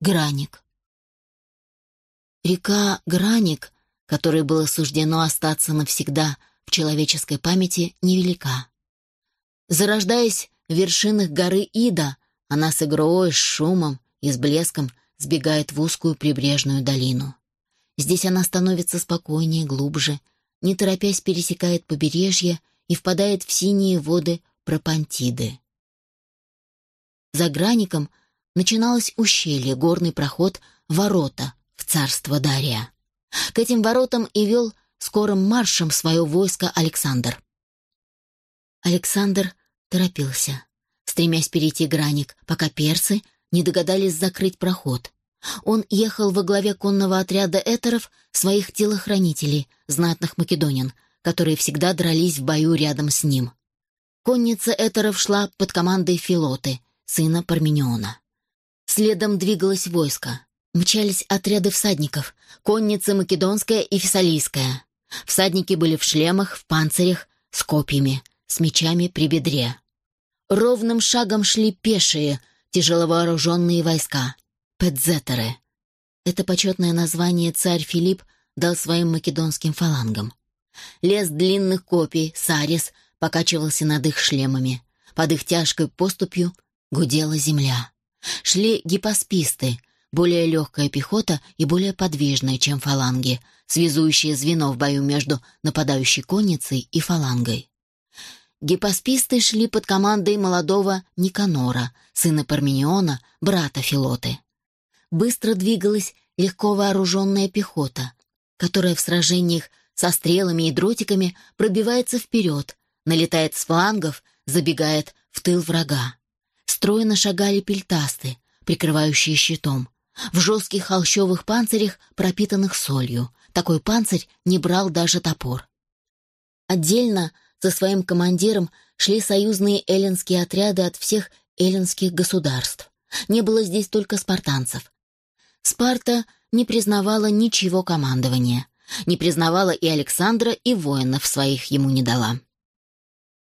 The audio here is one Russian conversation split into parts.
Граник. Река Граник, которой было суждено остаться навсегда в человеческой памяти, невелика. Зарождаясь в вершинах горы Ида, она с игрой, с шумом и с блеском сбегает в узкую прибрежную долину. Здесь она становится спокойнее, глубже, не торопясь пересекает побережье и впадает в синие воды Пропантиды. За граником начиналось ущелье, горный проход, ворота в царство Дария. К этим воротам и вел скорым маршем свое войско Александр. Александр торопился, стремясь перейти граник, пока персы не догадались закрыть проход. Он ехал во главе конного отряда этеров, своих телохранителей, знатных македонин, которые всегда дрались в бою рядом с ним. Конница этеров шла под командой Филоты, сына Пармениона. Следом двигалось войско. Мчались отряды всадников, конница македонская и фессалийская. Всадники были в шлемах, в панцирях, с копьями, с мечами при бедре. Ровным шагом шли пешие, тяжеловооруженные войска — Педзетеры. Это почетное название царь Филипп дал своим македонским фалангам. Лес длинных копий, сарис, покачивался над их шлемами. Под их тяжкой поступью гудела земля. Шли гипосписты, более легкая пехота и более подвижная, чем фаланги, связующие звено в бою между нападающей конницей и фалангой. Гипосписты шли под командой молодого Никанора, сына Пармениона, брата Филоты быстро двигалась легко вооруженная пехота, которая в сражениях со стрелами и дротиками пробивается вперед, налетает с флангов, забегает в тыл врага. Стройно шагали пельтасты, прикрывающие щитом. В жестких холщовых панцирях, пропитанных солью. Такой панцирь не брал даже топор. Отдельно со своим командиром шли союзные эллинские отряды от всех эллинских государств. Не было здесь только спартанцев. Спарта не признавала ничего командования, не признавала и Александра, и воинов своих ему не дала.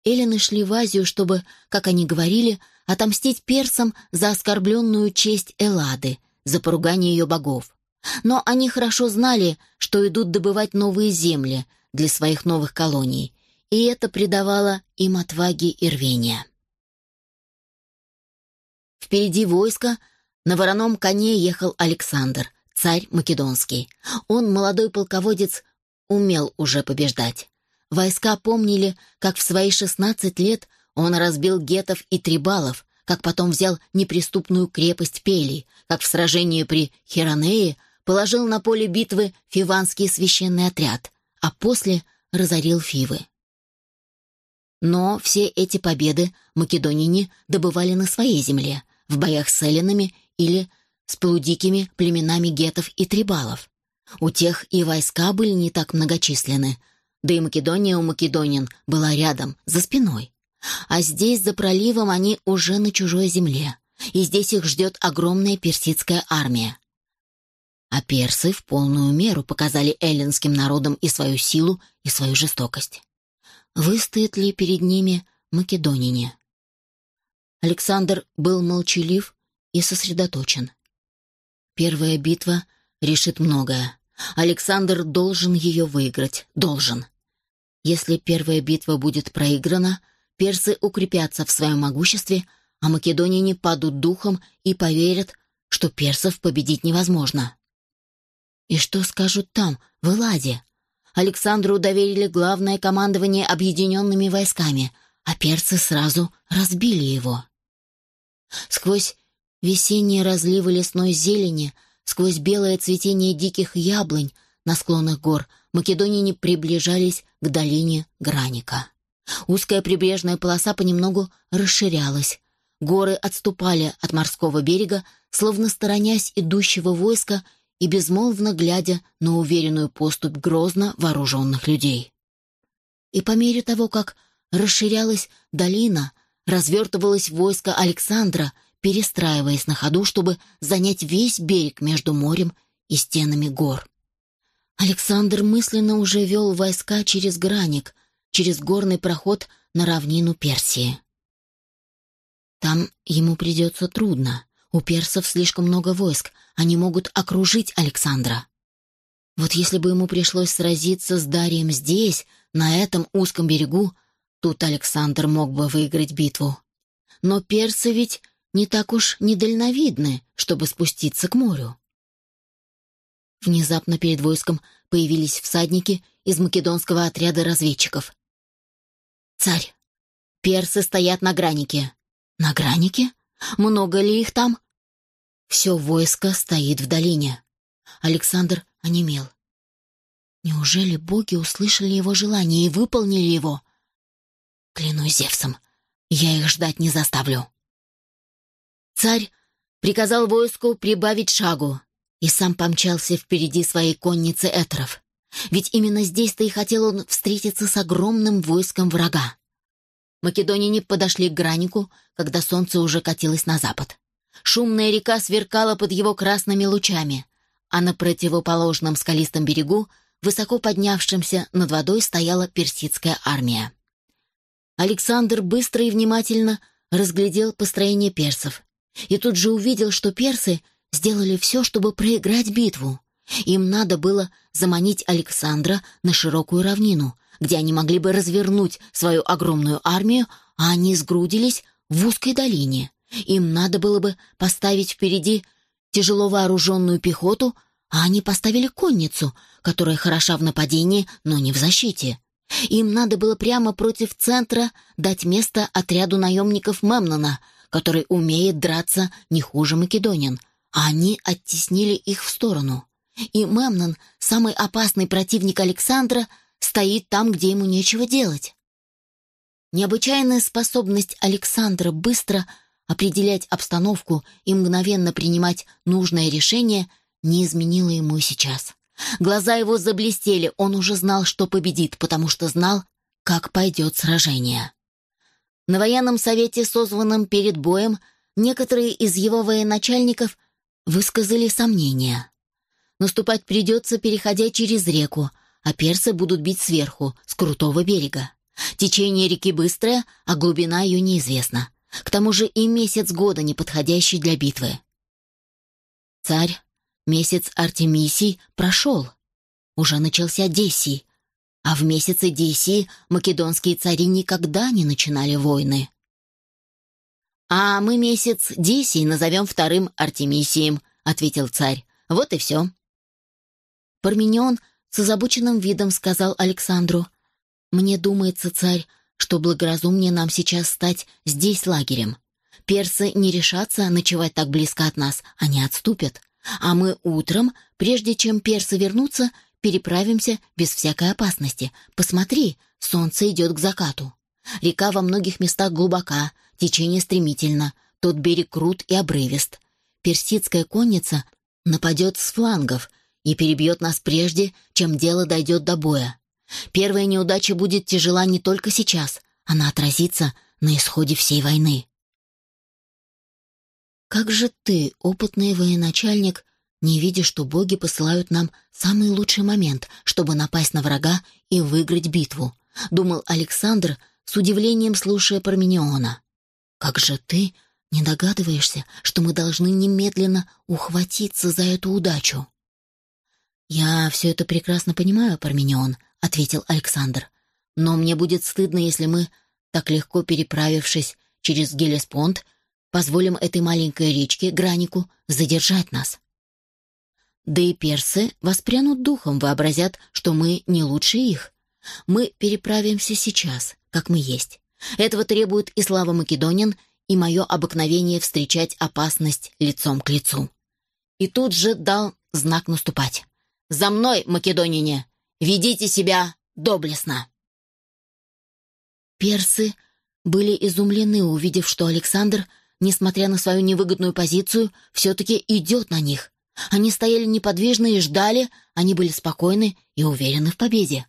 Эллины шли в Азию, чтобы, как они говорили, отомстить персам за оскорбленную честь Эллады, за поругание ее богов. Но они хорошо знали, что идут добывать новые земли для своих новых колоний, и это придавало им отваги и рвения. Впереди войска на вороном коне ехал Александр, царь македонский. Он, молодой полководец, умел уже побеждать. Войска помнили, как в свои шестнадцать лет он разбил гетов и трибалов, как потом взял неприступную крепость Пелий, как в сражении при Херонее положил на поле битвы фиванский священный отряд, а после разорил Фивы. Но все эти победы македонине добывали на своей земле, в боях с эллинами или с полудикими племенами гетов и трибалов. У тех и войска были не так многочисленны, да и Македония у македонин была рядом, за спиной. А здесь, за проливом, они уже на чужой земле, и здесь их ждет огромная персидская армия. А персы в полную меру показали эллинским народам и свою силу, и свою жестокость. Выстоят ли перед ними македонине? Александр был молчалив и сосредоточен. Первая битва решит многое. Александр должен ее выиграть. Должен. Если первая битва будет проиграна, персы укрепятся в своем могуществе, а македоняне падут духом и поверят, что персов победить невозможно. И что скажут там, в Эладе? Александру доверили главное командование объединенными войсками, а персы сразу разбили его. Сквозь Весенние разливы лесной зелени, сквозь белое цветение диких яблонь на склонах гор македоняне приближались к долине Граника. Узкая прибрежная полоса понемногу расширялась. Горы отступали от морского берега, словно сторонясь идущего войска и безмолвно глядя на уверенную поступь грозно вооруженных людей. И по мере того, как расширялась долина, развертывалось войско Александра — перестраиваясь на ходу, чтобы занять весь берег между морем и стенами гор. Александр мысленно уже вел войска через Граник, через горный проход на равнину Персии. Там ему придется трудно. У персов слишком много войск, они могут окружить Александра. Вот если бы ему пришлось сразиться с Дарием здесь, на этом узком берегу, тут Александр мог бы выиграть битву. Но персы ведь не так уж недальновидны, чтобы спуститься к морю. Внезапно перед войском появились всадники из македонского отряда разведчиков. «Царь, персы стоят на гранике». «На гранике? Много ли их там?» «Все войско стоит в долине». Александр онемел. Неужели боги услышали его желание и выполнили его? Клянусь Зевсом, я их ждать не заставлю. Царь приказал войску прибавить шагу и сам помчался впереди своей конницы этеров. Ведь именно здесь-то и хотел он встретиться с огромным войском врага. Македоняне подошли к гранику, когда солнце уже катилось на запад. Шумная река сверкала под его красными лучами, а на противоположном скалистом берегу, высоко поднявшемся над водой, стояла персидская армия. Александр быстро и внимательно разглядел построение персов и тут же увидел, что персы сделали все, чтобы проиграть битву. Им надо было заманить Александра на широкую равнину, где они могли бы развернуть свою огромную армию, а они сгрудились в узкой долине. Им надо было бы поставить впереди тяжело вооруженную пехоту, а они поставили конницу, которая хороша в нападении, но не в защите. Им надо было прямо против центра дать место отряду наемников Мемнона, который умеет драться не хуже македонин, а они оттеснили их в сторону. И Мемнон, самый опасный противник Александра, стоит там, где ему нечего делать. Необычайная способность Александра быстро определять обстановку и мгновенно принимать нужное решение не изменила ему сейчас. Глаза его заблестели, он уже знал, что победит, потому что знал, как пойдет сражение. На военном совете, созванном перед боем, некоторые из его военачальников высказали сомнения. Наступать придется, переходя через реку, а персы будут бить сверху, с крутого берега. Течение реки быстрое, а глубина ее неизвестна. К тому же и месяц года неподходящий для битвы. Царь Месяц Артемисий прошел. Уже начался Десий. А в месяце Десии македонские цари никогда не начинали войны. «А мы месяц Десий назовем вторым Артемисием», — ответил царь. «Вот и все». Парменион с озабоченным видом сказал Александру. «Мне думается, царь, что благоразумнее нам сейчас стать здесь лагерем. Персы не решатся ночевать так близко от нас, они отступят. А мы утром, прежде чем персы вернутся, переправимся без всякой опасности. Посмотри, солнце идет к закату. Река во многих местах глубока, течение стремительно, тот берег крут и обрывист. Персидская конница нападет с флангов и перебьет нас прежде, чем дело дойдет до боя. Первая неудача будет тяжела не только сейчас, она отразится на исходе всей войны. Как же ты, опытный военачальник, не видишь, что боги посылают нам самый лучший момент, чтобы напасть на врага и выиграть битву? Думал Александр, с удивлением слушая Пармениона. Как же ты не догадываешься, что мы должны немедленно ухватиться за эту удачу? «Я все это прекрасно понимаю, Парменион», — ответил Александр. «Но мне будет стыдно, если мы, так легко переправившись через Гелеспонд, позволим этой маленькой речке, Гранику, задержать нас. Да и персы воспрянут духом, вообразят, что мы не лучше их. Мы переправимся сейчас, как мы есть. Этого требует и слава Македонин, и мое обыкновение встречать опасность лицом к лицу. И тут же дал знак наступать. «За мной, македонине! Ведите себя доблестно!» Персы были изумлены, увидев, что Александр несмотря на свою невыгодную позицию, все-таки идет на них. Они стояли неподвижно и ждали, они были спокойны и уверены в победе.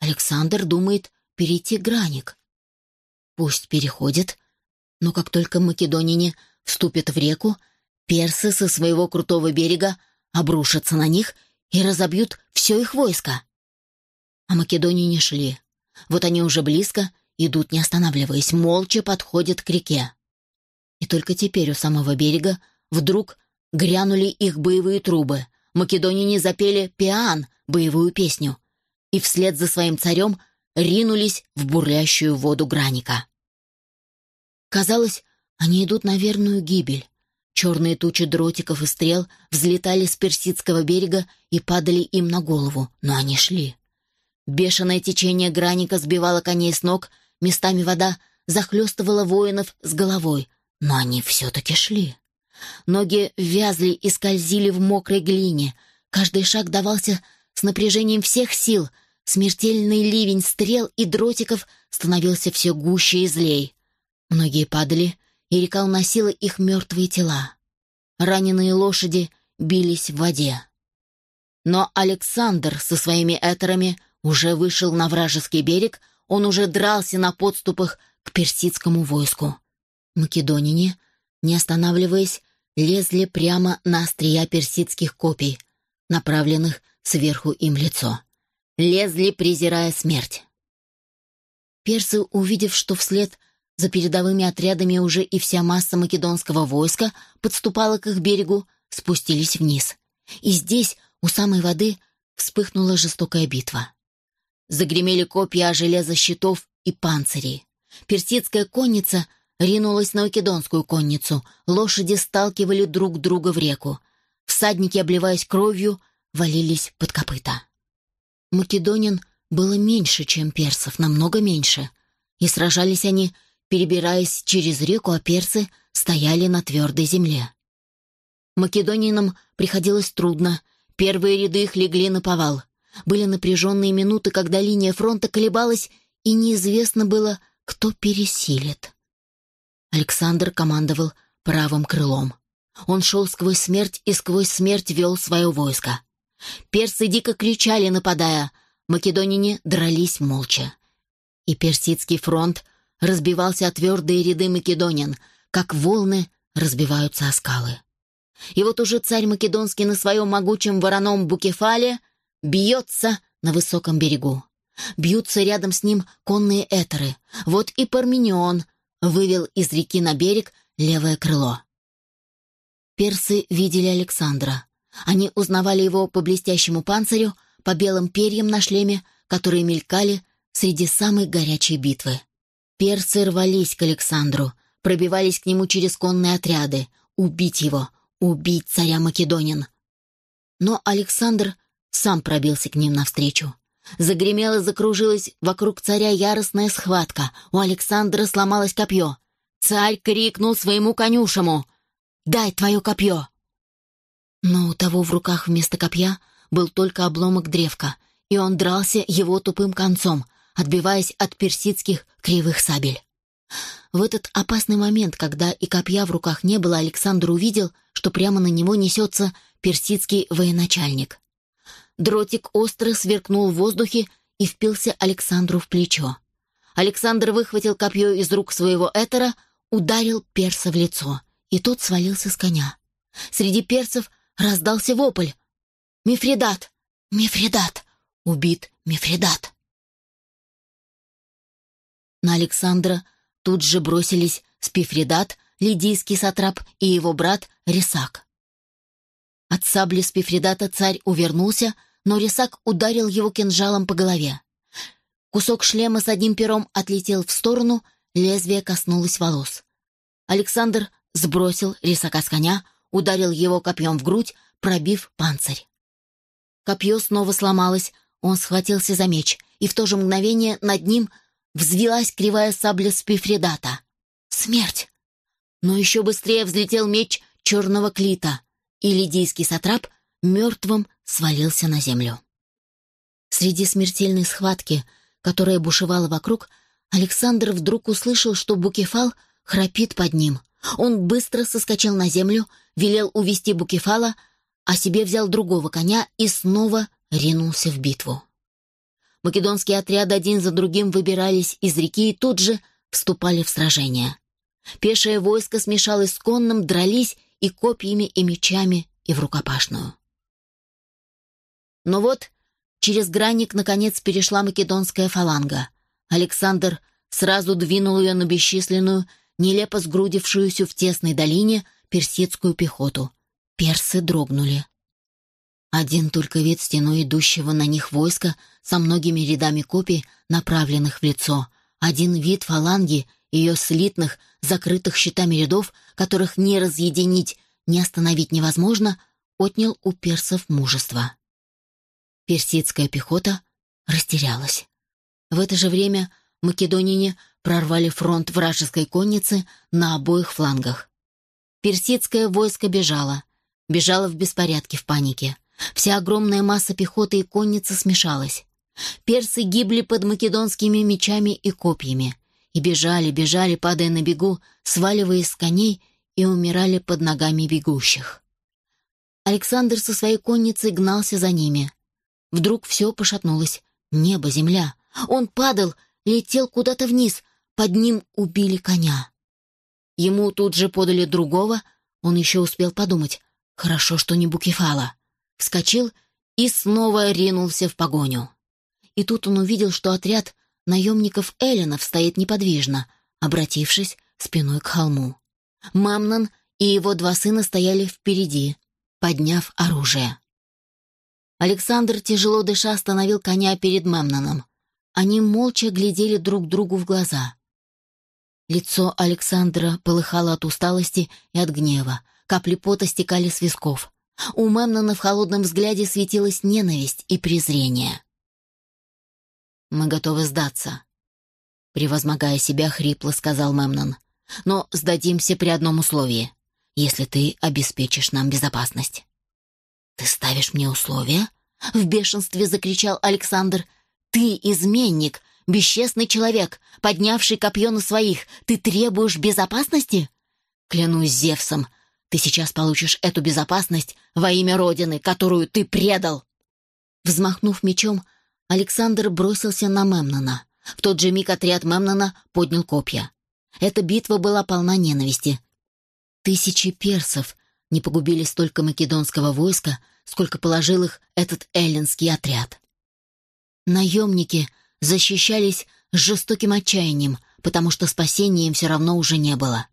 Александр думает перейти граник. Пусть переходит, но как только македонине вступят в реку, персы со своего крутого берега обрушатся на них и разобьют все их войско. А македонине шли. Вот они уже близко, идут не останавливаясь, молча подходят к реке. И только теперь у самого берега Вдруг грянули их боевые трубы. Македоняне запели «Пиан» — боевую песню. И вслед за своим царем ринулись в бурлящую воду граника. Казалось, они идут на верную гибель. Черные тучи дротиков и стрел взлетали с персидского берега и падали им на голову, но они шли. Бешеное течение граника сбивало коней с ног, местами вода захлестывала воинов с головой, но они все-таки шли. Ноги вязли и скользили в мокрой глине. Каждый шаг давался с напряжением всех сил. Смертельный ливень стрел и дротиков становился все гуще и злей. Многие падали, и река уносила их мертвые тела. Раненые лошади бились в воде. Но Александр со своими этерами уже вышел на вражеский берег, он уже дрался на подступах к персидскому войску. Македонине, не останавливаясь, лезли прямо на острия персидских копий, направленных сверху им лицо. Лезли, презирая смерть. Персы, увидев, что вслед за передовыми отрядами уже и вся масса македонского войска подступала к их берегу, спустились вниз. И здесь, у самой воды, вспыхнула жестокая битва. Загремели копья о щитов и панцирей. Персидская конница ринулась на македонскую конницу, лошади сталкивали друг друга в реку. Всадники, обливаясь кровью, валились под копыта. Македонин было меньше, чем персов, намного меньше. И сражались они перебираясь через реку, а персы стояли на твердой земле. Македонинам приходилось трудно. Первые ряды их легли на повал. Были напряженные минуты, когда линия фронта колебалась, и неизвестно было, кто пересилит. Александр командовал правым крылом. Он шел сквозь смерть и сквозь смерть вел свое войско. Персы дико кричали, нападая. Македонине дрались молча. И персидский фронт разбивался о твердые ряды македонян, как волны разбиваются о скалы. И вот уже царь Македонский на своем могучем вороном букефале бьется на высоком берегу. Бьются рядом с ним конные этеры. Вот и Парменион вывел из реки на берег левое крыло. Персы видели Александра. Они узнавали его по блестящему панцирю, по белым перьям на шлеме, которые мелькали среди самой горячей битвы. Персы рвались к Александру, пробивались к нему через конные отряды. Убить его, убить царя Македонин. Но Александр сам пробился к ним навстречу. Загремела, закружилась вокруг царя яростная схватка. У Александра сломалось копье. Царь крикнул своему конюшему «Дай твое копье!» Но у того в руках вместо копья был только обломок древка, и он дрался его тупым концом, отбиваясь от персидских кривых сабель. В этот опасный момент, когда и копья в руках не было, Александр увидел, что прямо на него несется персидский военачальник. Дротик остро сверкнул в воздухе и впился Александру в плечо. Александр выхватил копье из рук своего этера, ударил перса в лицо, и тот свалился с коня. Среди персов раздался вопль. «Мифридат! Мифридат! Убит Мифридат!» На Александра тут же бросились Спифридат, лидийский сатрап и его брат Рисак. От сабли Спифридата царь увернулся, но Рисак ударил его кинжалом по голове. Кусок шлема с одним пером отлетел в сторону, лезвие коснулось волос. Александр сбросил Рисака с коня, ударил его копьем в грудь, пробив панцирь. Копье снова сломалось, он схватился за меч, и в то же мгновение над ним взвилась кривая сабля Спифридата. Смерть! Но еще быстрее взлетел меч черного клита, и лидийский сатрап мертвым свалился на землю. Среди смертельной схватки, которая бушевала вокруг, Александр вдруг услышал, что Букефал храпит под ним. Он быстро соскочил на землю, велел увести Букефала, а себе взял другого коня и снова ринулся в битву. Македонские отряды один за другим выбирались из реки и тут же вступали в сражение. Пешее войско смешалось с конным, дрались и копьями, и мечами, и в рукопашную. Но вот через граник наконец перешла македонская фаланга. Александр сразу двинул ее на бесчисленную, нелепо сгрудившуюся в тесной долине персидскую пехоту. Персы дрогнули. Один только вид стеной идущего на них войска со многими рядами копий, направленных в лицо, один вид фаланги, ее слитных, закрытых щитами рядов, которых не разъединить, не остановить невозможно, отнял у персов мужество. Персидская пехота растерялась. В это же время македонине прорвали фронт вражеской конницы на обоих флангах. Персидское войско бежало. Бежало в беспорядке, в панике. Вся огромная масса пехоты и конницы смешалась. Персы гибли под македонскими мечами и копьями. И бежали, бежали, падая на бегу, сваливаясь с коней и умирали под ногами бегущих. Александр со своей конницей гнался за ними. Вдруг все пошатнулось. Небо, земля. Он падал, летел куда-то вниз. Под ним убили коня. Ему тут же подали другого. Он еще успел подумать. Хорошо, что не Букефала. Вскочил и снова ринулся в погоню. И тут он увидел, что отряд наемников Эллинов стоит неподвижно, обратившись спиной к холму. Мамнон и его два сына стояли впереди, подняв оружие. Александр, тяжело дыша, остановил коня перед Мамноном. Они молча глядели друг другу в глаза. Лицо Александра полыхало от усталости и от гнева. Капли пота стекали с висков. У Мемнона в холодном взгляде светилась ненависть и презрение. «Мы готовы сдаться», — превозмогая себя, хрипло сказал Мемнон. «Но сдадимся при одном условии, если ты обеспечишь нам безопасность». «Ты ставишь мне условия?» — в бешенстве закричал Александр. «Ты изменник, бесчестный человек, поднявший копье на своих. Ты требуешь безопасности?» «Клянусь Зевсом, ты сейчас получишь эту безопасность во имя Родины, которую ты предал!» Взмахнув мечом, Александр бросился на Мемнона. В тот же миг отряд Мемнона поднял копья. Эта битва была полна ненависти. Тысячи персов не погубили столько македонского войска, сколько положил их этот эллинский отряд. Наемники защищались с жестоким отчаянием, потому что спасения им все равно уже не было,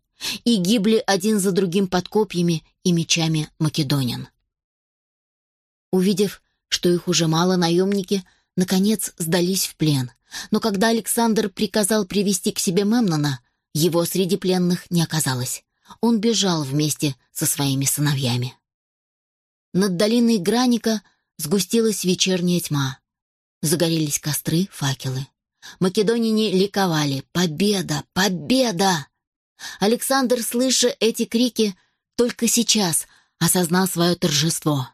и гибли один за другим под копьями и мечами македонян. Увидев, что их уже мало, наемники — наконец сдались в плен. Но когда Александр приказал привести к себе Мемнона, его среди пленных не оказалось. Он бежал вместе со своими сыновьями. Над долиной Граника сгустилась вечерняя тьма. Загорелись костры, факелы. Македонине ликовали «Победа! Победа!» Александр, слыша эти крики, только сейчас осознал свое торжество.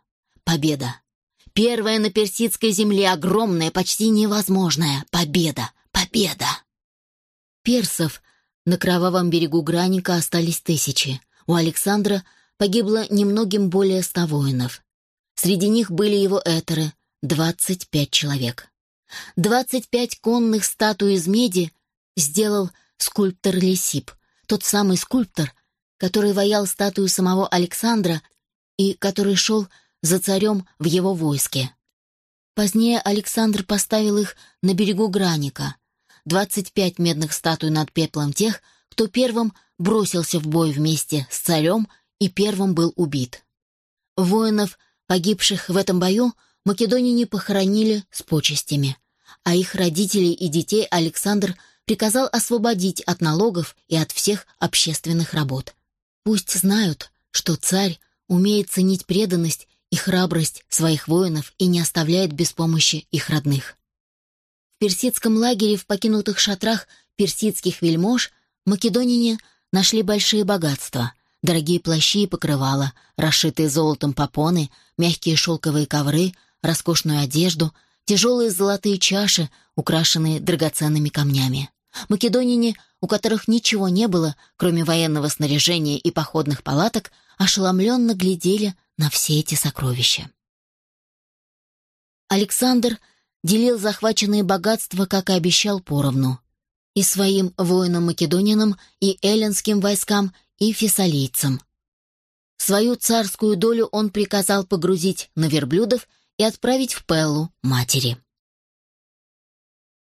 Победа! Первая на персидской земле огромная, почти невозможная победа. Победа! Персов на кровавом берегу Граника остались тысячи. У Александра погибло немногим более ста воинов. Среди них были его этеры, двадцать пять человек. Двадцать пять конных статуй из меди сделал скульптор Лисип, тот самый скульптор, который воял статую самого Александра и который шел за царем в его войске. Позднее Александр поставил их на берегу Граника. Двадцать пять медных статуй над пеплом тех, кто первым бросился в бой вместе с царем и первым был убит. Воинов, погибших в этом бою, македонине похоронили с почестями, а их родителей и детей Александр приказал освободить от налогов и от всех общественных работ. Пусть знают, что царь умеет ценить преданность и храбрость своих воинов и не оставляет без помощи их родных. В персидском лагере в покинутых шатрах персидских вельмож македонине нашли большие богатства, дорогие плащи и покрывала, расшитые золотом попоны, мягкие шелковые ковры, роскошную одежду, тяжелые золотые чаши, украшенные драгоценными камнями. Македонине, у которых ничего не было, кроме военного снаряжения и походных палаток, ошеломленно глядели на все эти сокровища. Александр делил захваченные богатства, как и обещал, поровну. И своим воинам-македонянам, и эллинским войскам, и фессалийцам. Свою царскую долю он приказал погрузить на верблюдов и отправить в Пеллу матери.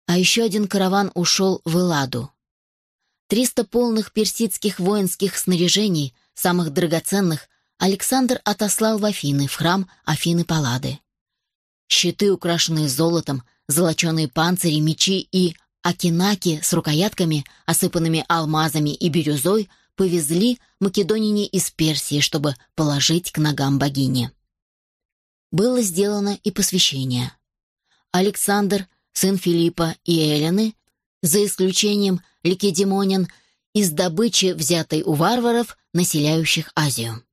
А еще один караван ушел в Элладу. Триста полных персидских воинских снаряжений, самых драгоценных, Александр отослал в Афины, в храм Афины Паллады. Щиты, украшенные золотом, золоченые панцири, мечи и акинаки с рукоятками, осыпанными алмазами и бирюзой, повезли македонине из Персии, чтобы положить к ногам богини. Было сделано и посвящение. Александр, сын Филиппа и Элены, за исключением Ликедемонин, из добычи, взятой у варваров, населяющих Азию.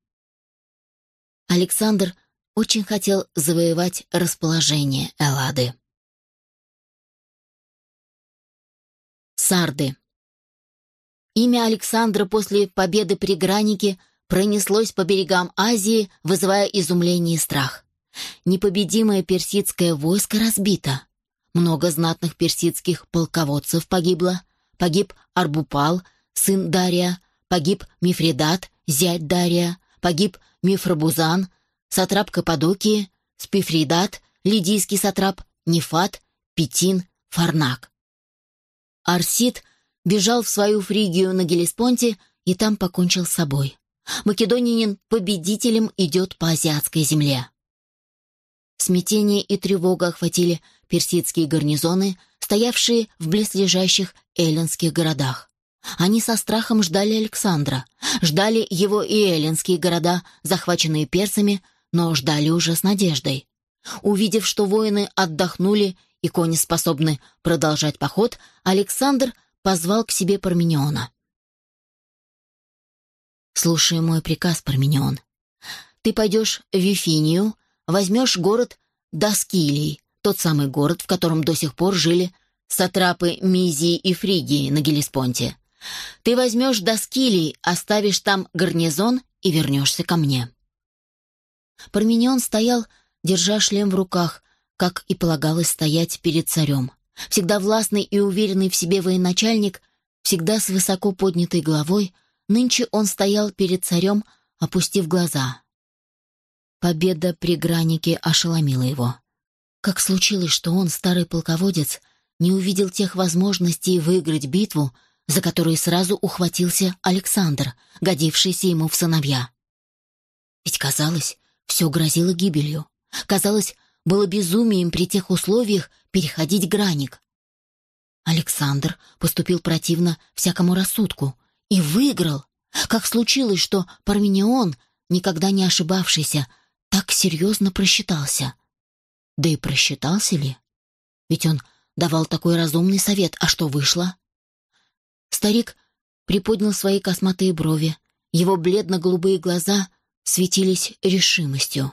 Александр очень хотел завоевать расположение Эллады. Сарды. Имя Александра после победы при Гранике пронеслось по берегам Азии, вызывая изумление и страх. Непобедимое персидское войско разбито. Много знатных персидских полководцев погибло. Погиб Арбупал, сын Дария, погиб Мифридат, зять Дария, погиб Мифрабузан, сатрап Каппадокии, Спифридат, лидийский сатрап, Нефат, Петин, Фарнак. Арсид бежал в свою Фригию на Гелеспонте и там покончил с собой. Македонянин победителем идет по азиатской земле. Смятение и тревога охватили персидские гарнизоны, стоявшие в близлежащих эллинских городах. Они со страхом ждали Александра, ждали его и эллинские города, захваченные персами, но ждали уже с надеждой. Увидев, что воины отдохнули и кони способны продолжать поход, Александр позвал к себе Пармениона. «Слушай мой приказ, Парменион. Ты пойдешь в Вифинию, возьмешь город Доскилий, тот самый город, в котором до сих пор жили сатрапы Мизии и Фригии на Гелеспонте. Ты возьмешь Доскилий, оставишь там гарнизон и вернешься ко мне». Парменион стоял, держа шлем в руках, как и полагалось стоять перед царем. Всегда властный и уверенный в себе военачальник, всегда с высоко поднятой головой, нынче он стоял перед царем, опустив глаза. Победа при Гранике ошеломила его. Как случилось, что он, старый полководец, не увидел тех возможностей выиграть битву, за которые сразу ухватился Александр, годившийся ему в сыновья. Ведь казалось, все грозило гибелью. Казалось, было безумием при тех условиях переходить граник. Александр поступил противно всякому рассудку и выиграл. Как случилось, что Парменион, никогда не ошибавшийся, так серьезно просчитался? Да и просчитался ли? Ведь он давал такой разумный совет, а что вышло? Старик приподнял свои косматые брови, его бледно-голубые глаза светились решимостью.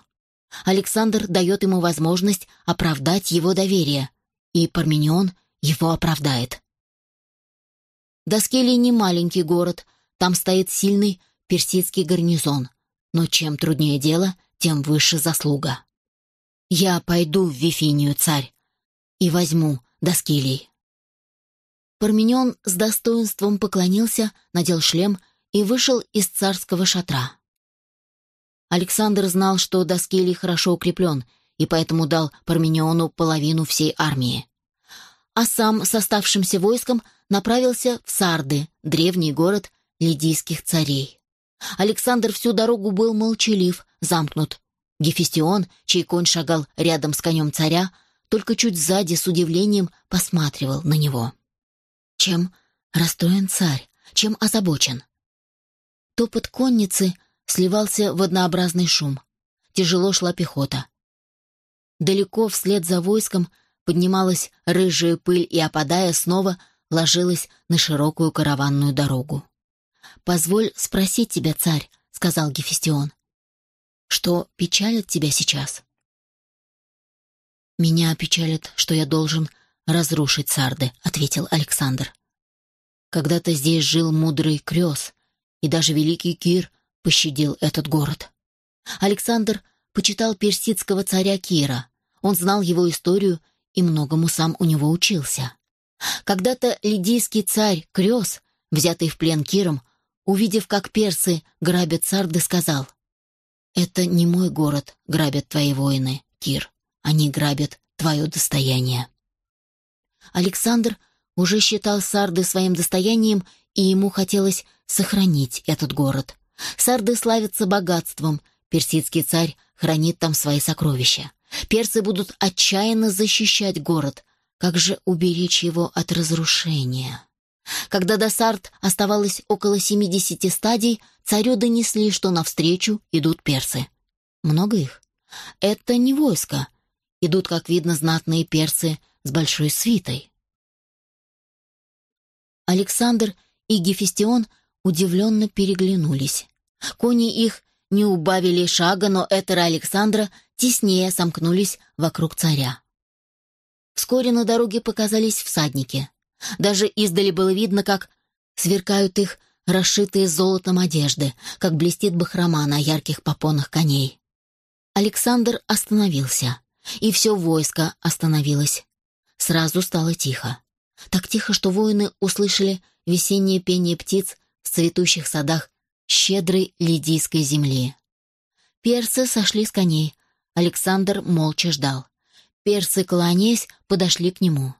Александр дает ему возможность оправдать его доверие, и Парменион его оправдает. Доскелий не маленький город, там стоит сильный персидский гарнизон, но чем труднее дело, тем выше заслуга. Я пойду в Вифинию, царь, и возьму Доскелий. Парменион с достоинством поклонился, надел шлем и вышел из царского шатра. Александр знал, что Доскелий хорошо укреплен, и поэтому дал Пармениону половину всей армии. А сам с оставшимся войском направился в Сарды, древний город лидийских царей. Александр всю дорогу был молчалив, замкнут. Гефестион, чей конь шагал рядом с конем царя, только чуть сзади с удивлением посматривал на него. Чем расстроен царь? Чем озабочен? Топот конницы — сливался в однообразный шум. Тяжело шла пехота. Далеко вслед за войском поднималась рыжая пыль и, опадая, снова ложилась на широкую караванную дорогу. «Позволь спросить тебя, царь», — сказал Гефестион. «Что печалит тебя сейчас?» «Меня печалит, что я должен разрушить Сарды», — ответил Александр. «Когда-то здесь жил мудрый Крёс, и даже великий Кир пощадил этот город. Александр почитал персидского царя Кира. Он знал его историю и многому сам у него учился. Когда-то лидийский царь Крёс, взятый в плен Киром, увидев, как персы грабят Сарды, сказал, «Это не мой город грабят твои воины, Кир. Они грабят твое достояние». Александр уже считал Сарды своим достоянием, и ему хотелось сохранить этот город, Сарды славятся богатством, персидский царь хранит там свои сокровища. Персы будут отчаянно защищать город. Как же уберечь его от разрушения? Когда до Сард оставалось около 70 стадий, царю донесли, что навстречу идут персы. Много их? Это не войско. Идут, как видно, знатные персы с большой свитой. Александр и Гефестион удивленно переглянулись. Кони их не убавили шага, но Этера Александра теснее сомкнулись вокруг царя. Вскоре на дороге показались всадники. Даже издали было видно, как сверкают их расшитые золотом одежды, как блестит бахрома на ярких попонах коней. Александр остановился, и все войско остановилось. Сразу стало тихо. Так тихо, что воины услышали весеннее пение птиц в цветущих садах щедрой лидийской земли. Персы сошли с коней. Александр молча ждал. Персы, кланяясь, подошли к нему.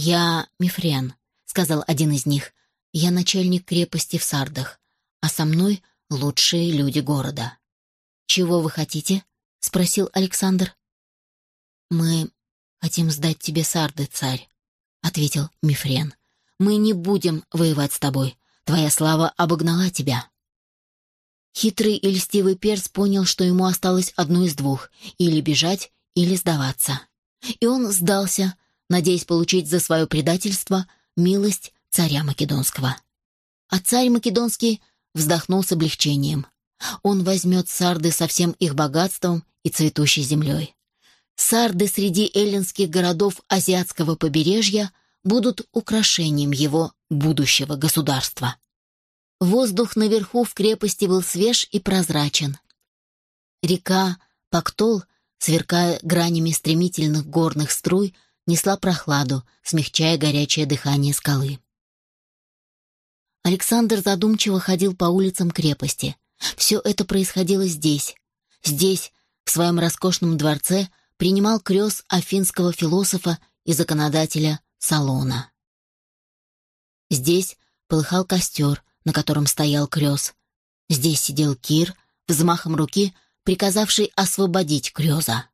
«Я Мифрен», — сказал один из них. «Я начальник крепости в Сардах, а со мной лучшие люди города». «Чего вы хотите?» — спросил Александр. «Мы хотим сдать тебе Сарды, царь», — ответил Мифрен. «Мы не будем воевать с тобой. Твоя слава обогнала тебя». Хитрый и льстивый перс понял, что ему осталось одно из двух — или бежать, или сдаваться. И он сдался, надеясь получить за свое предательство милость царя Македонского. А царь Македонский вздохнул с облегчением. Он возьмет сарды со всем их богатством и цветущей землей. Сарды среди эллинских городов азиатского побережья будут украшением его будущего государства. Воздух наверху в крепости был свеж и прозрачен. Река Пактол, сверкая гранями стремительных горных струй, несла прохладу, смягчая горячее дыхание скалы. Александр задумчиво ходил по улицам крепости. Все это происходило здесь. Здесь, в своем роскошном дворце, принимал крест афинского философа и законодателя Салона. Здесь полыхал костер, на котором стоял крест. Здесь сидел Кир, взмахом руки приказавший освободить Крёза.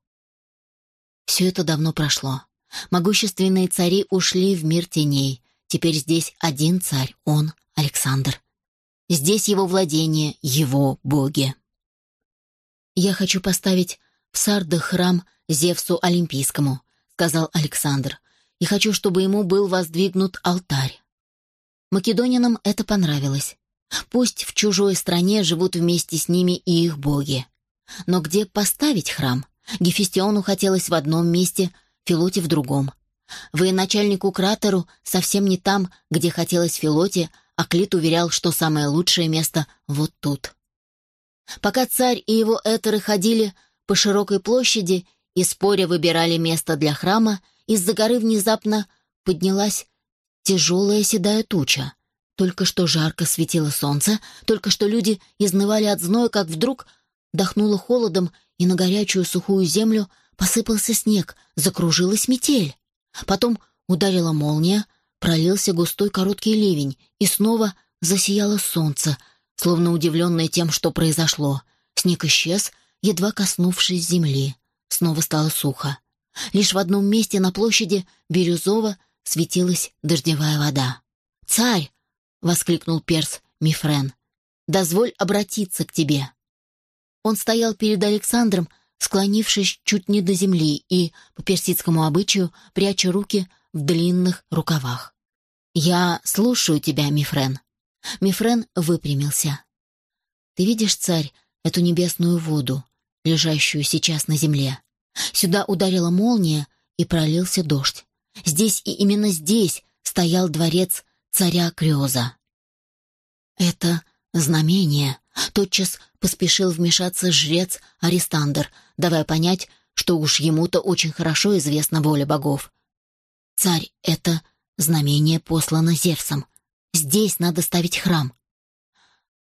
Все это давно прошло. Могущественные цари ушли в мир теней. Теперь здесь один царь, он, Александр. Здесь его владение, его боги. «Я хочу поставить в Сардах храм Зевсу Олимпийскому», — сказал Александр, «и хочу, чтобы ему был воздвигнут алтарь». Македонянам это понравилось. Пусть в чужой стране живут вместе с ними и их боги. Но где поставить храм? Гефестиону хотелось в одном месте, Филоте в другом. Военачальнику Кратеру совсем не там, где хотелось Филоте, а Клит уверял, что самое лучшее место вот тут. Пока царь и его этеры ходили по широкой площади и споря выбирали место для храма, из-за горы внезапно поднялась тяжелая седая туча. Только что жарко светило солнце, только что люди изнывали от зноя, как вдруг дохнуло холодом, и на горячую сухую землю посыпался снег, закружилась метель. Потом ударила молния, пролился густой короткий ливень, и снова засияло солнце, словно удивленное тем, что произошло. Снег исчез, едва коснувшись земли. Снова стало сухо. Лишь в одном месте на площади бирюзово светилась дождевая вода. «Царь!» — воскликнул перс Мифрен. «Дозволь обратиться к тебе». Он стоял перед Александром, склонившись чуть не до земли и, по персидскому обычаю, пряча руки в длинных рукавах. «Я слушаю тебя, Мифрен». Мифрен выпрямился. «Ты видишь, царь, эту небесную воду, лежащую сейчас на земле? Сюда ударила молния, и пролился дождь. Здесь и именно здесь стоял дворец царя Крёза. Это знамение. Тотчас поспешил вмешаться жрец Арестандр, давая понять, что уж ему-то очень хорошо известна воля богов. «Царь, это знамение послано Зевсом. Здесь надо ставить храм».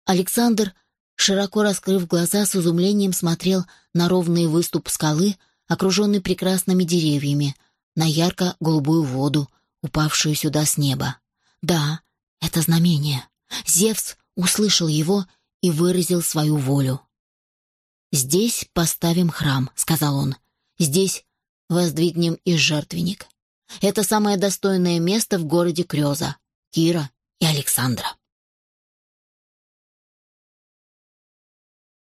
Александр, широко раскрыв глаза, с изумлением смотрел на ровный выступ скалы, окруженный прекрасными деревьями, на ярко-голубую воду, упавшую сюда с неба. Да, это знамение. Зевс услышал его и выразил свою волю. «Здесь поставим храм», — сказал он. «Здесь воздвигнем и жертвенник. Это самое достойное место в городе Крёза, Кира и Александра».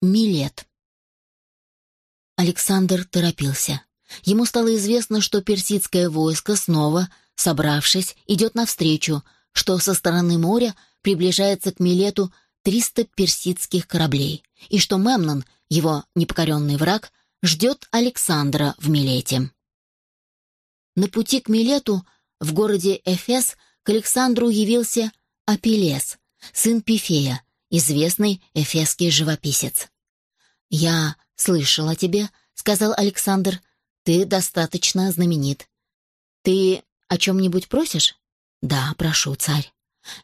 Милет. Александр торопился. Ему стало известно, что персидское войско снова, собравшись, идет навстречу, что со стороны моря приближается к Милету 300 персидских кораблей, и что Мемнон, его непокоренный враг, ждет Александра в Милете. На пути к Милету в городе Эфес к Александру явился Апелес, сын Пифея, известный эфесский живописец. «Я слышал о тебе», — сказал Александр, — «ты достаточно знаменит. Ты о чем-нибудь просишь?» «Да, прошу, царь.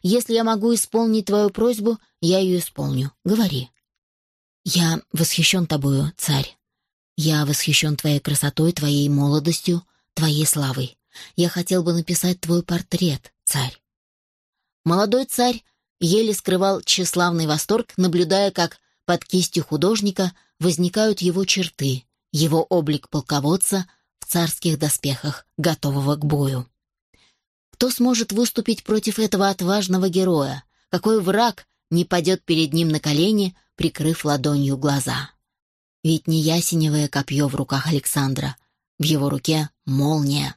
Если я могу исполнить твою просьбу, я ее исполню. Говори». «Я восхищен тобою, царь. Я восхищен твоей красотой, твоей молодостью, твоей славой. Я хотел бы написать твой портрет, царь». Молодой царь еле скрывал тщеславный восторг, наблюдая, как под кистью художника возникают его черты, его облик полководца в царских доспехах, готового к бою. Кто сможет выступить против этого отважного героя? Какой враг не падет перед ним на колени, прикрыв ладонью глаза? Ведь не ясеневое копье в руках Александра, в его руке молния.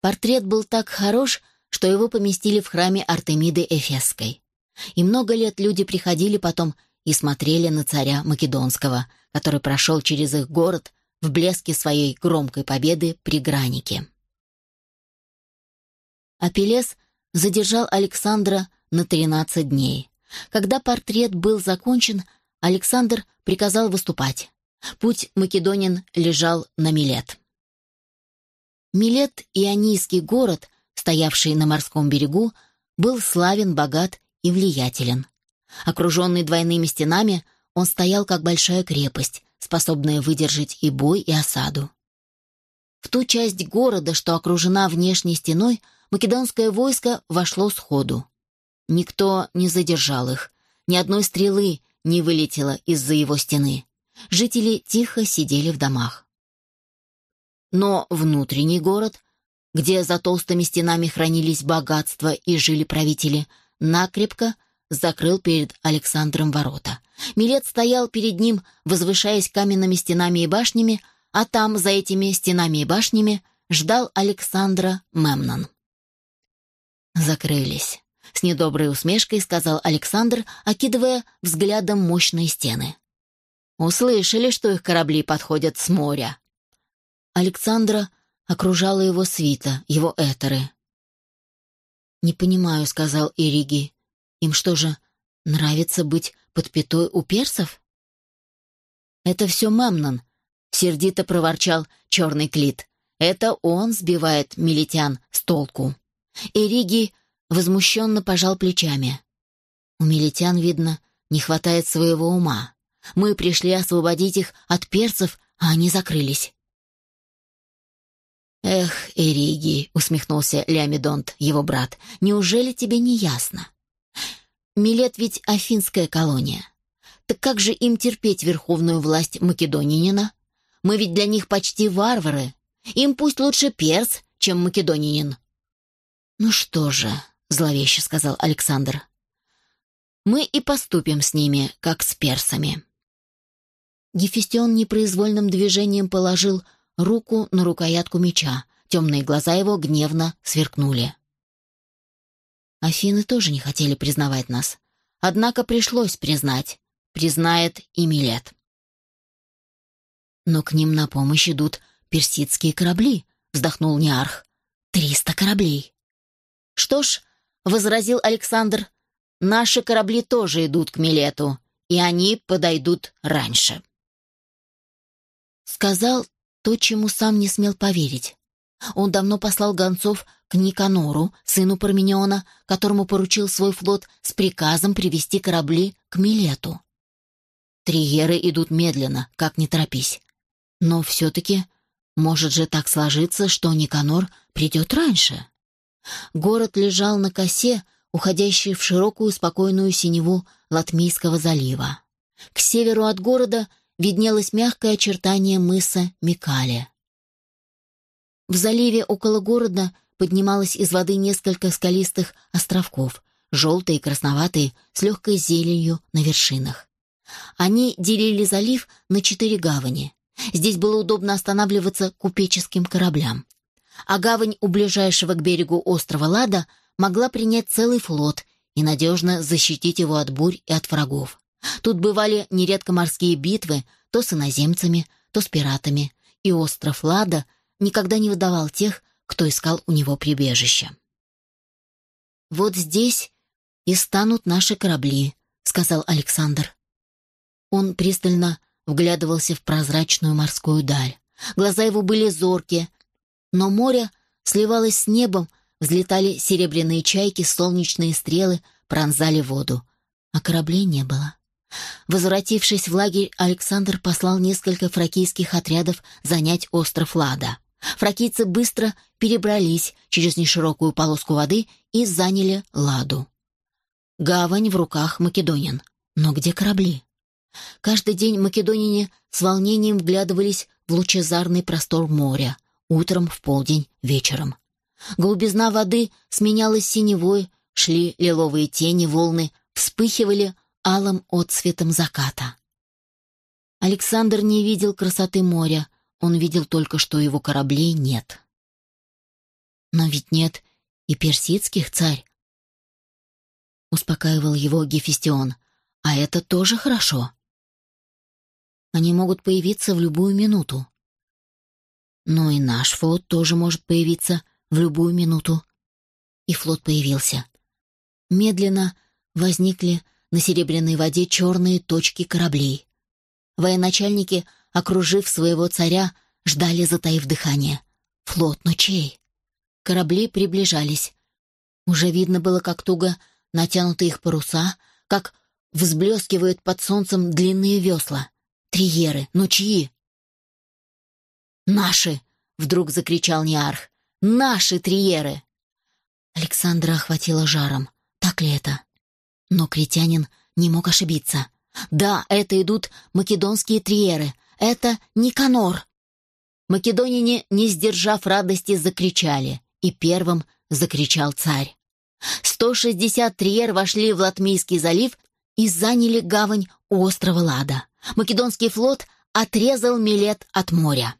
Портрет был так хорош, что его поместили в храме Артемиды Эфесской. И много лет люди приходили потом и смотрели на царя Македонского, который прошел через их город в блеске своей громкой победы при Гранике. Апеллес задержал Александра на 13 дней. Когда портрет был закончен, Александр приказал выступать. Путь Македонин лежал на Милет. Милет, ионийский город, стоявший на морском берегу, был славен, богат и влиятелен. Окруженный двойными стенами, он стоял как большая крепость, способная выдержать и бой, и осаду. В ту часть города, что окружена внешней стеной, македонское войско вошло сходу. Никто не задержал их, ни одной стрелы не вылетело из-за его стены. Жители тихо сидели в домах. Но внутренний город, где за толстыми стенами хранились богатства и жили правители, накрепко закрыл перед Александром ворота. Милет стоял перед ним, возвышаясь каменными стенами и башнями, а там, за этими стенами и башнями, ждал Александра Мемнон. «Закрылись», — с недоброй усмешкой сказал Александр, окидывая взглядом мощные стены. «Услышали, что их корабли подходят с моря». Александра окружала его свита, его этеры. «Не понимаю», — сказал Ириги. «Им что же, нравится быть под пятой у персов?» «Это все Мемнон», — сердито проворчал черный клит. «Это он сбивает милитян с толку». Эриги возмущенно пожал плечами. У милитян, видно, не хватает своего ума. Мы пришли освободить их от перцев, а они закрылись. «Эх, Эриги», — усмехнулся Леомедонт, его брат, — «неужели тебе не ясно? Милет ведь афинская колония. Так как же им терпеть верховную власть македонянина? Мы ведь для них почти варвары. Им пусть лучше перс, чем македонянин». «Ну что же», — зловеще сказал Александр, — «мы и поступим с ними, как с персами». Гефестион непроизвольным движением положил руку на рукоятку меча. Темные глаза его гневно сверкнули. Афины тоже не хотели признавать нас. Однако пришлось признать. Признает и Милет. Но к ним на помощь идут персидские корабли, вздохнул Неарх. Триста кораблей. Что ж, возразил Александр, наши корабли тоже идут к Милету, и они подойдут раньше. Сказал то, чему сам не смел поверить. Он давно послал гонцов к Никанору, сыну Пармениона, которому поручил свой флот с приказом привести корабли к Милету. Триеры идут медленно, как не торопись. Но все-таки может же так сложиться, что Никанор придет раньше. Город лежал на косе, уходящей в широкую спокойную синеву Латмийского залива. К северу от города виднелось мягкое очертание мыса Микале. В заливе около города поднималось из воды несколько скалистых островков, желтые и красноватые, с легкой зеленью на вершинах. Они делили залив на четыре гавани. Здесь было удобно останавливаться купеческим кораблям. А гавань у ближайшего к берегу острова Лада могла принять целый флот и надежно защитить его от бурь и от врагов. Тут бывали нередко морские битвы то с иноземцами, то с пиратами, и остров Лада никогда не выдавал тех, кто искал у него прибежище. «Вот здесь и станут наши корабли», — сказал Александр. Он пристально вглядывался в прозрачную морскую даль. Глаза его были зоркие, но море сливалось с небом, взлетали серебряные чайки, солнечные стрелы пронзали воду, а кораблей не было. Возвратившись в лагерь, Александр послал несколько фракийских отрядов занять остров Лада. Фракийцы быстро перебрались через неширокую полоску воды и заняли Ладу. Гавань в руках македонин. Но где корабли? Каждый день македонине с волнением вглядывались в лучезарный простор моря, утром, в полдень, вечером. Голубизна воды сменялась синевой, шли лиловые тени, волны вспыхивали алым отцветом заката. Александр не видел красоты моря, он видел только, что его кораблей нет. Но ведь нет и персидских царь. Успокаивал его Гефестион. А это тоже хорошо. Они могут появиться в любую минуту. Но и наш флот тоже может появиться в любую минуту. И флот появился. Медленно возникли на серебряной воде черные точки кораблей. Военачальники, окружив своего царя, ждали, затаив дыхание. Флот, но чей? Корабли приближались. Уже видно было, как туго натянуты их паруса, как взблескивают под солнцем длинные весла. Триеры, ну чьи? «Наши!» — вдруг закричал Неарх. «Наши триеры!» Александра охватила жаром. Так ли это? Но критянин не мог ошибиться. Да, это идут македонские триеры. Это Никанор. Македонине, не сдержав радости, закричали. И первым закричал царь. 160 триер вошли в Латмийский залив и заняли гавань у острова Лада. Македонский флот отрезал Милет от моря.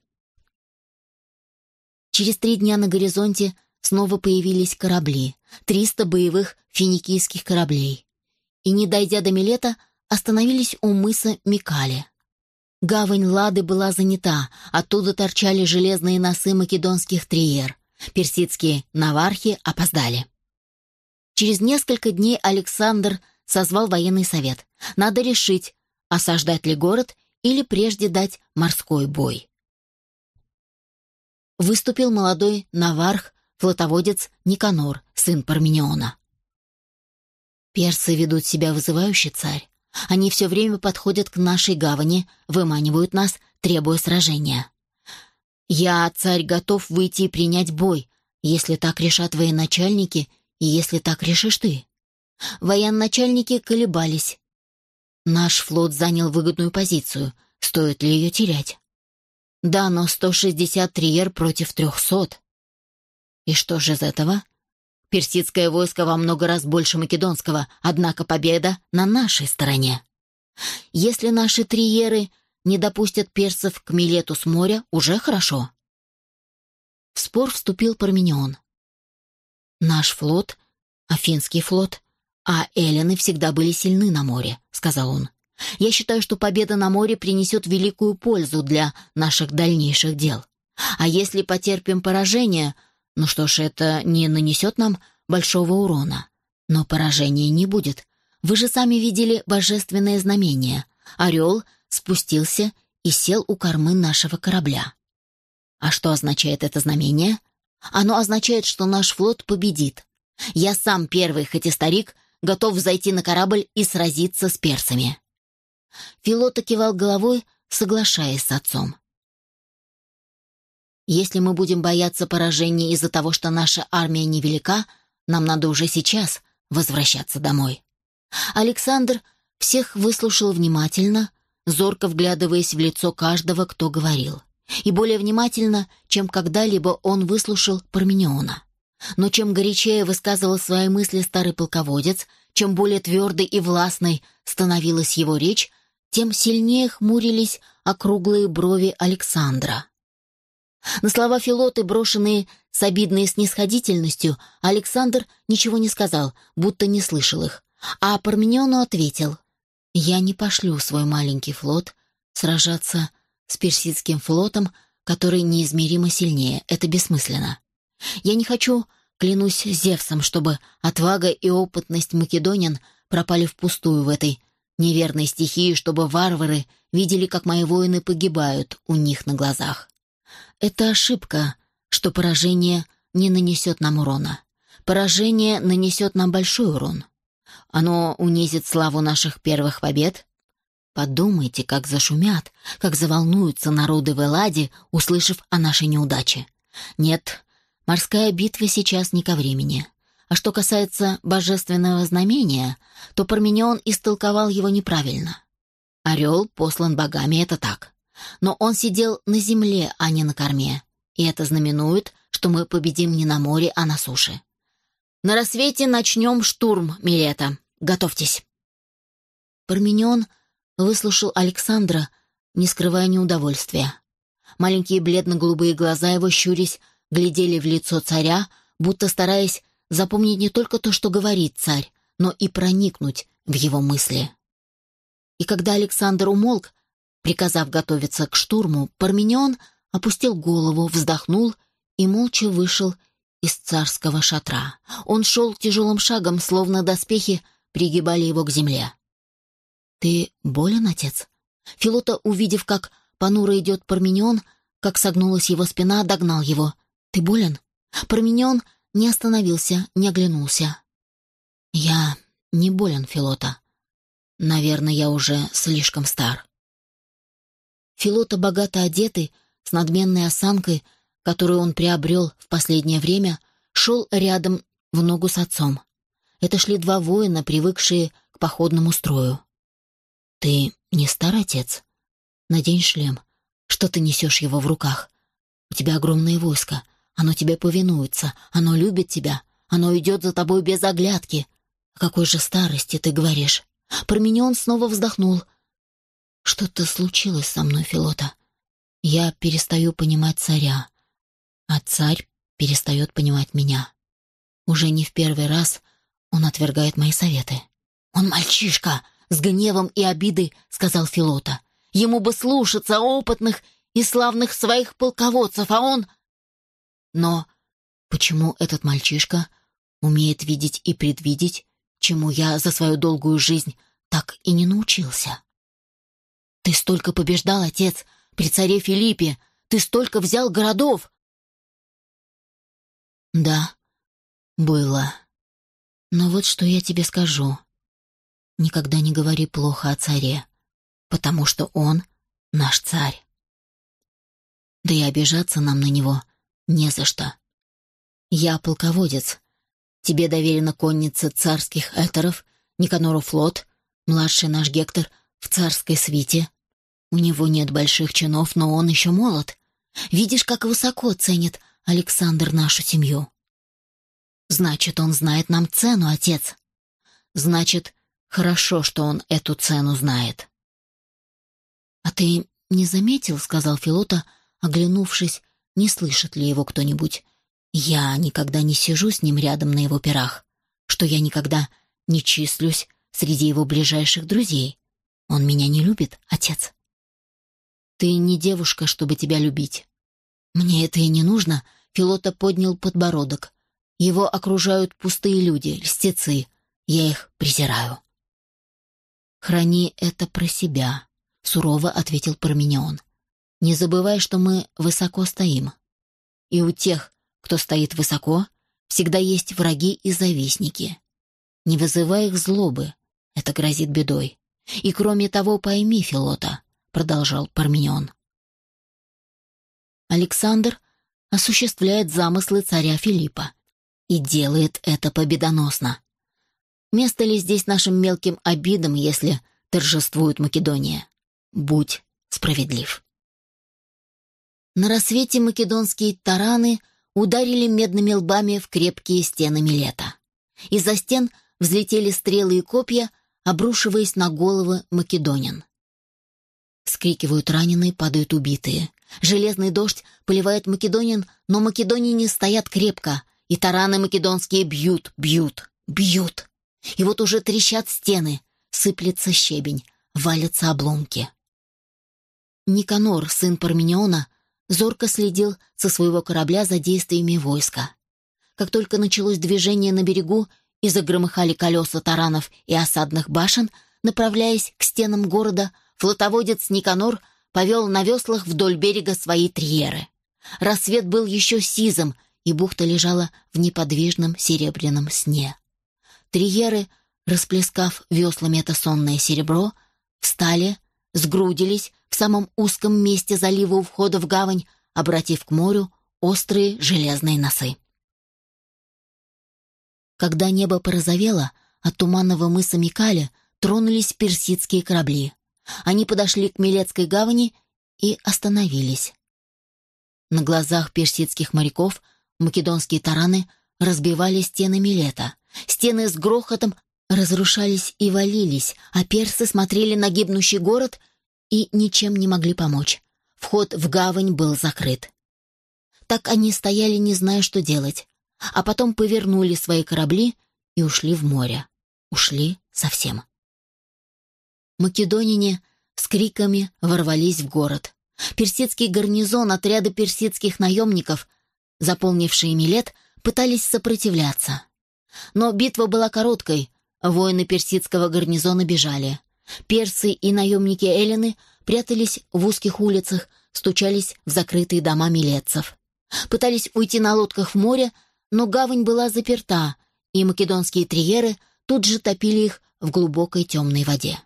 Через три дня на горизонте снова появились корабли, 300 боевых финикийских кораблей. И, не дойдя до Милета, остановились у мыса Микале. Гавань Лады была занята, оттуда торчали железные носы македонских триер. Персидские навархи опоздали. Через несколько дней Александр созвал военный совет. Надо решить, осаждать ли город или прежде дать морской бой. Выступил молодой наварх, флотоводец Никанор, сын Пармениона. Персы ведут себя вызывающе, царь. Они все время подходят к нашей гавани, выманивают нас, требуя сражения. Я, царь, готов выйти и принять бой, если так решат военачальники и если так решишь ты. Военачальники колебались, Наш флот занял выгодную позицию. Стоит ли ее терять? Да, но 160 триер против 300. И что же из этого? Персидское войско во много раз больше македонского, однако победа на нашей стороне. Если наши триеры не допустят персов к Милету с моря, уже хорошо. В спор вступил Парменион. Наш флот, Афинский флот, «А эллины всегда были сильны на море», — сказал он. «Я считаю, что победа на море принесет великую пользу для наших дальнейших дел. А если потерпим поражение, ну что ж, это не нанесет нам большого урона. Но поражения не будет. Вы же сами видели божественное знамение. Орел спустился и сел у кормы нашего корабля. А что означает это знамение? Оно означает, что наш флот победит. Я сам первый, хоть и старик, готов зайти на корабль и сразиться с персами. Филота кивал головой, соглашаясь с отцом. Если мы будем бояться поражения из-за того, что наша армия невелика, нам надо уже сейчас возвращаться домой. Александр всех выслушал внимательно, зорко вглядываясь в лицо каждого, кто говорил. И более внимательно, чем когда-либо он выслушал Пармениона. Но чем горячее высказывал свои мысли старый полководец, чем более твердой и властной становилась его речь, тем сильнее хмурились округлые брови Александра. На слова Филоты, брошенные с обидной снисходительностью, Александр ничего не сказал, будто не слышал их, а Пармениону ответил «Я не пошлю свой маленький флот сражаться с персидским флотом, который неизмеримо сильнее. Это бессмысленно. Я не хочу, клянусь Зевсом, чтобы отвага и опытность македонян пропали впустую в этой неверной стихии, чтобы варвары видели, как мои воины погибают у них на глазах. Это ошибка, что поражение не нанесет нам урона. Поражение нанесет нам большой урон. Оно унизит славу наших первых побед. Подумайте, как зашумят, как заволнуются народы в Эладе, услышав о нашей неудаче. Нет, морская битва сейчас не ко времени. А что касается божественного знамения, то Парменион истолковал его неправильно. Орел послан богами — это так. Но он сидел на земле, а не на корме. И это знаменует, что мы победим не на море, а на суше. На рассвете начнем штурм, Милета. Готовьтесь. Парменион выслушал Александра, не скрывая неудовольствия. Маленькие бледно-голубые глаза его, щурясь, глядели в лицо царя, будто стараясь запомнить не только то, что говорит царь, но и проникнуть в его мысли. И когда Александр умолк, приказав готовиться к штурму, Парменион опустил голову, вздохнул и молча вышел из царского шатра. Он шел тяжелым шагом, словно доспехи пригибали его к земле. «Ты болен, отец?» Филота, увидев, как понуро идет Парменион, как согнулась его спина, догнал его. «Ты болен?» Парменион не остановился, не оглянулся. «Я не болен, Филота. Наверное, я уже слишком стар». Филота, богато одетый, с надменной осанкой, которую он приобрел в последнее время, шел рядом в ногу с отцом. Это шли два воина, привыкшие к походному строю. «Ты не стар, отец? Надень шлем. Что ты несешь его в руках? У тебя огромное войско. Оно тебе повинуется, оно любит тебя, оно идет за тобой без оглядки. О какой же старости ты говоришь? Променен снова вздохнул. Что-то случилось со мной, Филота. Я перестаю понимать царя, а царь перестает понимать меня. Уже не в первый раз он отвергает мои советы. «Он мальчишка!» — с гневом и обидой сказал Филота. «Ему бы слушаться опытных и славных своих полководцев, а он...» Но почему этот мальчишка умеет видеть и предвидеть, чему я за свою долгую жизнь так и не научился? Ты столько побеждал, отец, при царе Филиппе, ты столько взял городов. Да, было. Но вот что я тебе скажу. Никогда не говори плохо о царе, потому что он наш царь. Да и обижаться нам на него «Не за что. Я полководец. Тебе доверена конница царских этеров, Никанору флот, младший наш Гектор в царской свите. У него нет больших чинов, но он еще молод. Видишь, как высоко ценит Александр нашу семью. Значит, он знает нам цену, отец. Значит, хорошо, что он эту цену знает. А ты не заметил, сказал Филота, оглянувшись не слышит ли его кто-нибудь. Я никогда не сижу с ним рядом на его пирах, что я никогда не числюсь среди его ближайших друзей. Он меня не любит, отец. Ты не девушка, чтобы тебя любить. Мне это и не нужно, Филота поднял подбородок. Его окружают пустые люди, льстецы. Я их презираю. Храни это про себя, сурово ответил Парменион. Не забывай, что мы высоко стоим. И у тех, кто стоит высоко, всегда есть враги и завистники. Не вызывай их злобы, это грозит бедой. И кроме того, пойми, Филота, продолжал Парменион. Александр осуществляет замыслы царя Филиппа и делает это победоносно. Место ли здесь нашим мелким обидам, если торжествует Македония? Будь справедлив. На рассвете македонские тараны ударили медными лбами в крепкие стены Милета. Из-за стен взлетели стрелы и копья, обрушиваясь на головы македонин. Скрикивают раненые, падают убитые. Железный дождь поливает македонин, но македонине стоят крепко, и тараны македонские бьют, бьют, бьют. И вот уже трещат стены, сыплется щебень, валятся обломки. Никанор, сын Пармениона, зорко следил со своего корабля за действиями войска. Как только началось движение на берегу и загромыхали колеса таранов и осадных башен, направляясь к стенам города, флотоводец Никанор повел на веслах вдоль берега свои триеры. Рассвет был еще сизом, и бухта лежала в неподвижном серебряном сне. Триеры, расплескав веслами это сонное серебро, встали, сгрудились в самом узком месте залива у входа в гавань, обратив к морю острые железные носы. Когда небо порозовело, от туманного мыса Микаля тронулись персидские корабли. Они подошли к Милецкой гавани и остановились. На глазах персидских моряков македонские тараны разбивали стены Милета. Стены с грохотом разрушались и валились, а персы смотрели на гибнущий город и ничем не могли помочь. Вход в гавань был закрыт. Так они стояли, не зная, что делать а потом повернули свои корабли и ушли в море. Ушли совсем. Македонине с криками ворвались в город. Персидский гарнизон, отряды персидских наемников, заполнившие Милет, пытались сопротивляться. Но битва была короткой, воины персидского гарнизона бежали. Персы и наемники Эллины прятались в узких улицах, стучались в закрытые дома милетцев. Пытались уйти на лодках в море, но гавань была заперта, и македонские триеры тут же топили их в глубокой темной воде.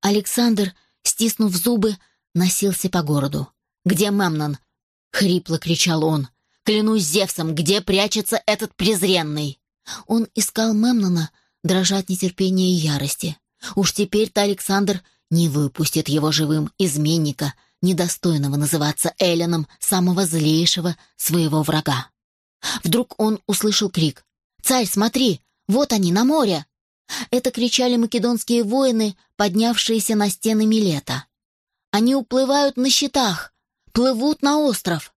Александр, стиснув зубы, носился по городу. «Где Мемнон?» — хрипло кричал он. «Клянусь Зевсом, где прячется этот презренный?» Он искал Мемнона, дрожа от нетерпения и ярости. Уж теперь-то Александр не выпустит его живым изменника, недостойного называться Элленом, самого злейшего своего врага. Вдруг он услышал крик. «Царь, смотри! Вот они, на море!» Это кричали македонские воины, поднявшиеся на стены Милета. «Они уплывают на щитах! Плывут на остров!»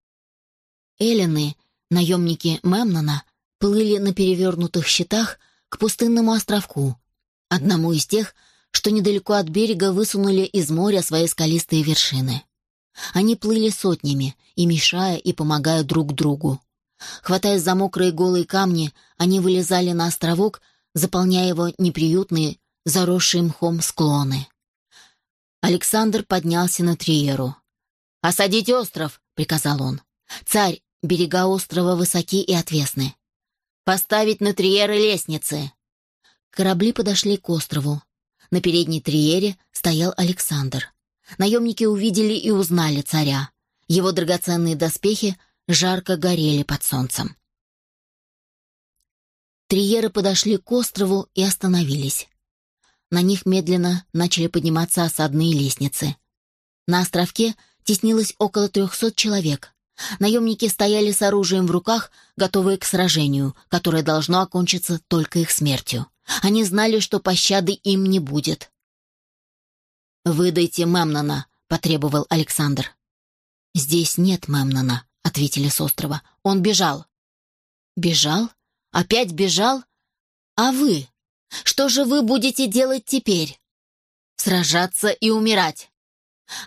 Эллины, наемники Мемнона, плыли на перевернутых щитах к пустынному островку, одному из тех, что недалеко от берега высунули из моря свои скалистые вершины. Они плыли сотнями, и мешая, и помогая друг другу. Хватаясь за мокрые голые камни, они вылезали на островок, заполняя его неприютные, заросшие мхом склоны. Александр поднялся на Триеру. «Осадить остров!» — приказал он. «Царь, берега острова высоки и отвесны. Поставить на Триеры лестницы!» Корабли подошли к острову. На передней Триере стоял Александр. Наемники увидели и узнали царя. Его драгоценные доспехи жарко горели под солнцем. Триеры подошли к острову и остановились. На них медленно начали подниматься осадные лестницы. На островке теснилось около трехсот человек. Наемники стояли с оружием в руках, готовые к сражению, которое должно окончиться только их смертью. Они знали, что пощады им не будет. «Выдайте Мемнона», — потребовал Александр. «Здесь нет Мемнона», ответили с острова. Он бежал. Бежал? Опять бежал? А вы? Что же вы будете делать теперь? Сражаться и умирать.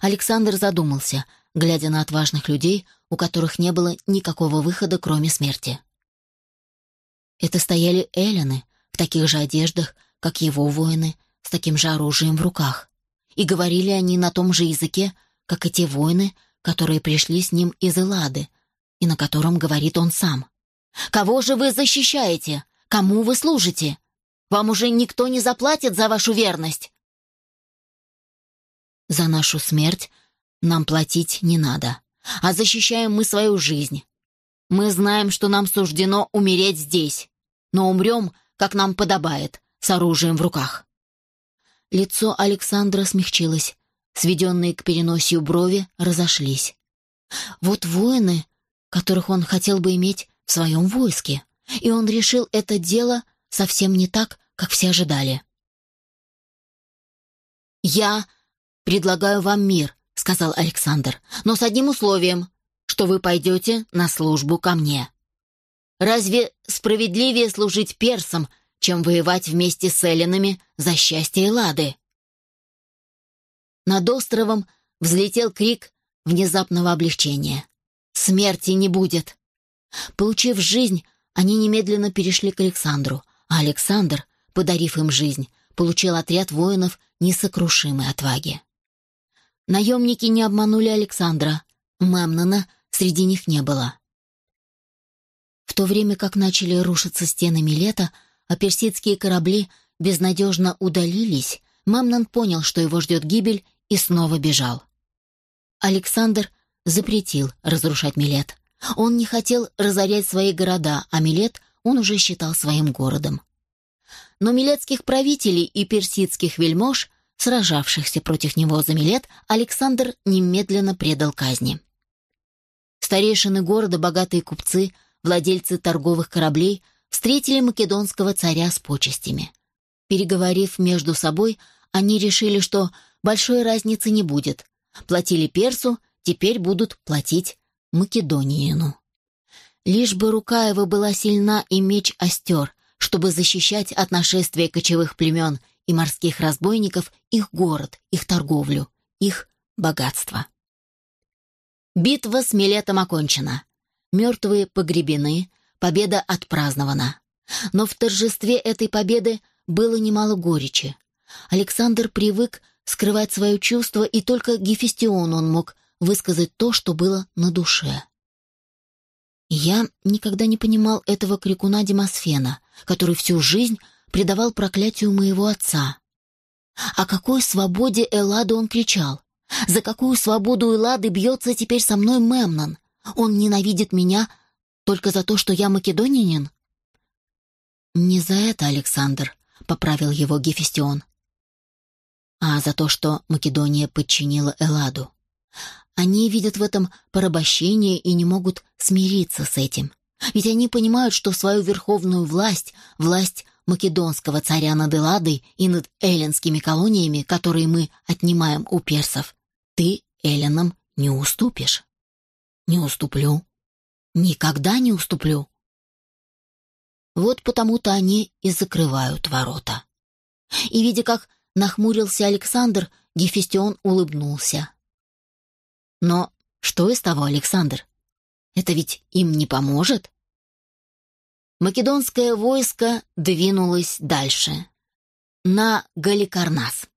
Александр задумался, глядя на отважных людей, у которых не было никакого выхода, кроме смерти. Это стояли эллины в таких же одеждах, как его воины, с таким же оружием в руках. И говорили они на том же языке, как и те воины, которые пришли с ним из Эллады, и на котором говорит он сам. «Кого же вы защищаете? Кому вы служите? Вам уже никто не заплатит за вашу верность!» «За нашу смерть нам платить не надо, а защищаем мы свою жизнь. Мы знаем, что нам суждено умереть здесь, но умрем, как нам подобает, с оружием в руках. Лицо Александра смягчилось, сведенные к переносию брови разошлись. Вот воины, которых он хотел бы иметь в своем войске, и он решил это дело совсем не так, как все ожидали. «Я предлагаю вам мир», — сказал Александр, «но с одним условием, что вы пойдете на службу ко мне. Разве справедливее служить персам, чем воевать вместе с эллинами за счастье Эллады?» Над островом взлетел крик внезапного облегчения. «Смерти не будет!» Получив жизнь, они немедленно перешли к Александру, а Александр, подарив им жизнь, получил отряд воинов несокрушимой отваги. Наемники не обманули Александра. Мемнона среди них не было. В то время как начали рушиться стены Милета, а персидские корабли безнадежно удалились, Мемнон понял, что его ждет гибель, и снова бежал. Александр запретил разрушать Милет. Он не хотел разорять свои города, а Милет он уже считал своим городом. Но милетских правителей и персидских вельмож, сражавшихся против него за Милет, Александр немедленно предал казни. Старейшины города, богатые купцы, владельцы торговых кораблей встретили македонского царя с почестями. Переговорив между собой, они решили, что большой разницы не будет. Платили персу, теперь будут платить Македониину. Лишь бы рука его была сильна и меч остер, чтобы защищать от нашествия кочевых племен и морских разбойников их город, их торговлю, их богатство. Битва с Милетом окончена. Мертвые погребены, победа отпразднована. Но в торжестве этой победы было немало горечи. Александр привык скрывать свое чувство, и только Гефестион он мог высказать то, что было на душе. Я никогда не понимал этого крикуна Демосфена, который всю жизнь предавал проклятию моего отца. О какой свободе Эллады он кричал? За какую свободу Эллады бьется теперь со мной Мемнон? Он ненавидит меня только за то, что я македонянин? «Не за это, Александр», — поправил его Гефестион а за то, что Македония подчинила Элладу. Они видят в этом порабощение и не могут смириться с этим. Ведь они понимают, что свою верховную власть, власть македонского царя над Элладой и над эллинскими колониями, которые мы отнимаем у персов, ты эллинам не уступишь. Не уступлю. Никогда не уступлю. Вот потому-то они и закрывают ворота. И видя, как Нахмурился Александр, Гефестион улыбнулся. Но что из того, Александр? Это ведь им не поможет? Македонское войско двинулось дальше, на Галикарнас.